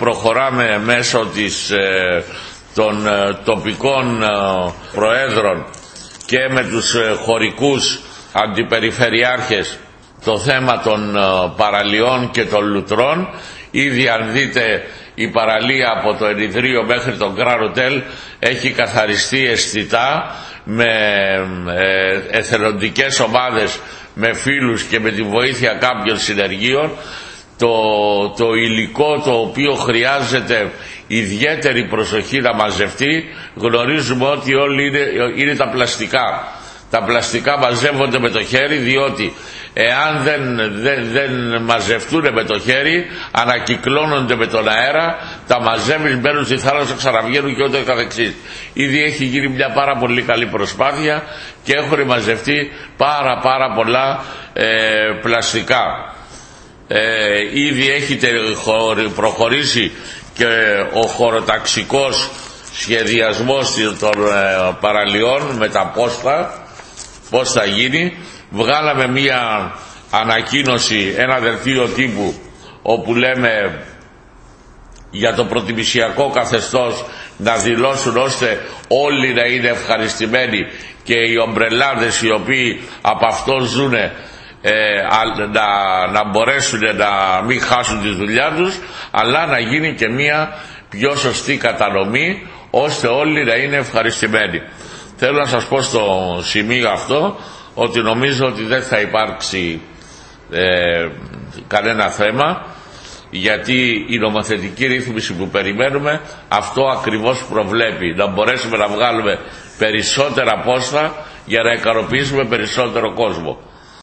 Προχωράμε μέσω της, ε, των ε, τοπικών ε, προέδρων και με τους χωρικούς αντιπεριφερειάρχες το θέμα των παραλιών και των λουτρών. Ήδη αν δείτε η παραλία από το Ερυδρίο μέχρι τον Κράροτελ έχει καθαριστεί αισθητά με εθελοντικές ομάδες, με φίλους και με τη βοήθεια κάποιων συνεργείων το, το υλικό το οποίο χρειάζεται ιδιαίτερη προσοχή να μαζευτεί γνωρίζουμε ότι όλοι είναι, είναι τα πλαστικά. Τα πλαστικά μαζεύονται με το χέρι διότι εάν δεν, δεν, δεν μαζευτούν με το χέρι ανακυκλώνονται με τον αέρα τα μαζεύεις μπαίνουν στη θάλασσα ξαναβγαίνουν και ό,τι καθεξής. Ήδη έχει γίνει μια πάρα πολύ καλή προσπάθεια και έχουν μαζευτεί πάρα πάρα πολλά ε, πλαστικά ε, ήδη έχετε προχωρήσει και ο χωροταξικός σχεδιασμός των ε, παραλιών με τα πόστα πώς θα γίνει. Βγάλαμε μία ανακοίνωση ένα δελτίο τύπου όπου λέμε για το προτιμησιακό καθεστώς να δηλώσουν ώστε όλοι να είναι ευχαριστημένοι και οι ομπρελάδες οι οποίοι από αυτό ζουνε ε, να, να μπορέσουν να μην χάσουν τη δουλειά τους αλλά να γίνει και μια πιο σωστή κατανομή ώστε όλοι να είναι ευχαριστημένοι. Θέλω να σας πω στο σημείο αυτό ότι νομίζω ότι δεν θα υπάρξει ε, κανένα θέμα γιατί η νομοθετική ρύθμιση που περιμένουμε αυτό ακριβώς προβλέπει να μπορέσουμε να βγάλουμε περισσότερα πόστα για να ικανοποιήσουμε περισσότερο κόσμο.